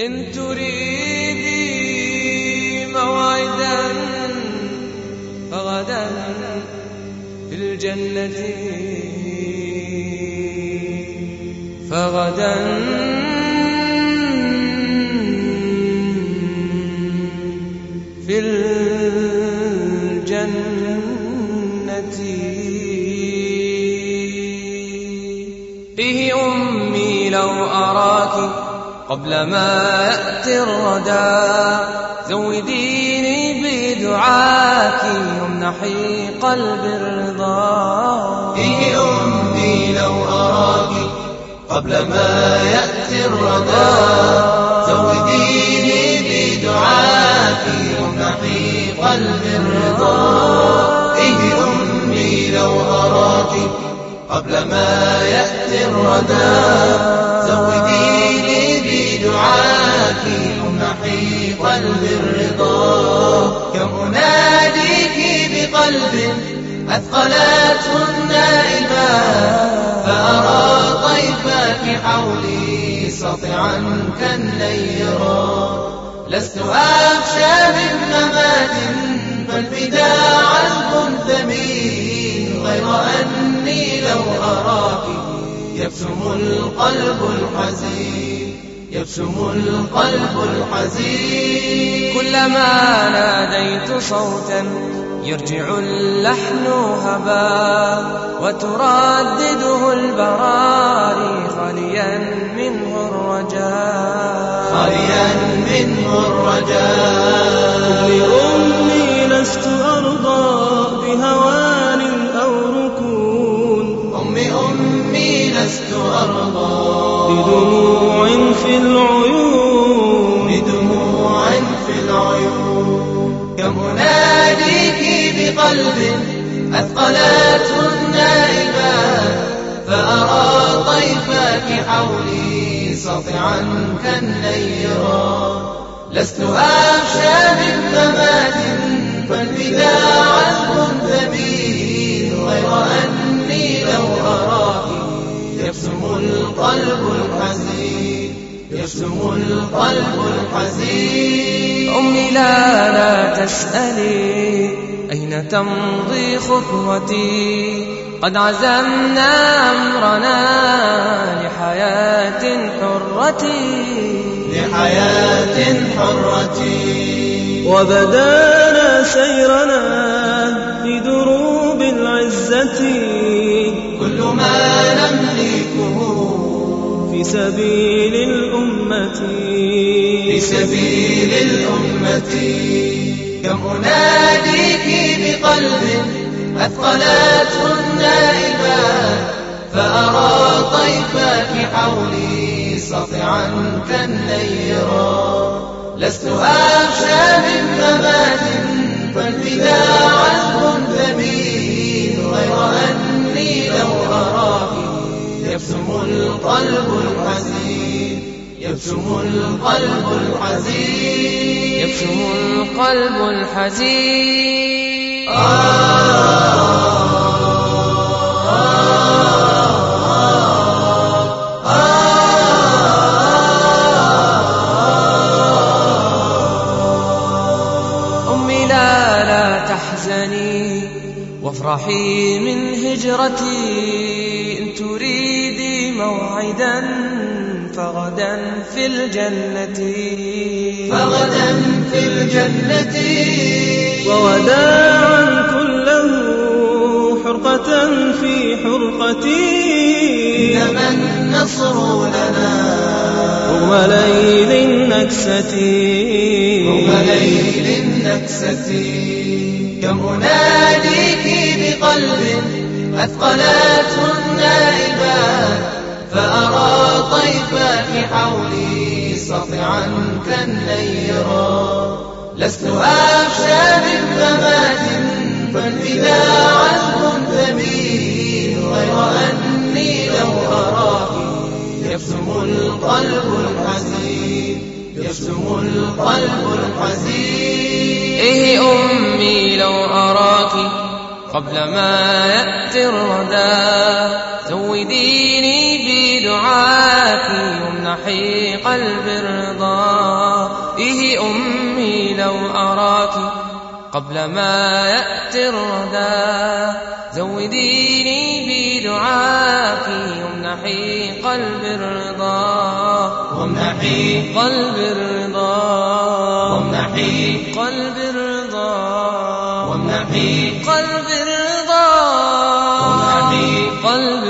إن تريدي موعدا فغدا في الجنة. فغدا به أمي لو أراك قبل ما يأتي الردى. زوديني بدعاك وامنحي قلبي الرضا. به أمي لو أراك قبل ما يأتي الردى. زوديني قبل ما يأتي الردى. زوديني بدعاك وامنحي قلبي الرضا كم أناديك بقلب أثقلته النائبات فأرى طيفك حولي سطعا كالنيرا. لست أخشى من ممات فالفداء عذب ثمين غير أني لو يبسم القلب الحزين يبسم القلب الحزين. كلما ناديت صوتا يرجع اللحن هبا وتردده البراري خاليا منه الرجاء. خاليا منه الرجاء أرضى بدموع في العيون. بدموع في العيون. كم أناديك بقلب أثقلته النائبات فأرى طيفك حولي سطعا كالنيرا لست أخشى من ممات فالفداء الحزين يبسم القلب الحزين. أمي لا لا تسألي أين تمضي خطوتي؟ قد عزمنا أمرنا لحياة حرة لحياة حرة وبدانا سيرنا في دروب العزة. كل ما نملكه في سبيل الأمة. في سبيل الأمة. كم أناديك بقلب أثقلته النائبات فأرى طيفك حولي سطعا كالنيرا لست أخشى من يبسم القلب الحزين. تحزني وافرحي من هجرتي إن تريدي موعدا فغدا في الجنة. فغدا في الجنة. ووداعا كله حرقة في حرقتي إنما النصر لنا. رغم ليل النكسة رغم ليل النكسة كم أناديك بقلب أثقلته النائبات فأرى طيفك حولي سطعا كالنيرا لست أخشى من ممات فالفداء عذب ثمين غير أني لو أراك. يبسم القلب الحزين يبسم القلب الحزين. إيه أمي لو أراك قبل ما يأتي الردى؟ زوديني بدعاك وامنحي قلب الرضا. إيه أمي لو أراك قبل ما يأتي الردى زوديني بدعاك وامنحي قلب الرضا. وامنحي قلب الرضا. وامنحي قلب الرضا. وامنحي قلب الرضا. وامنحي قلب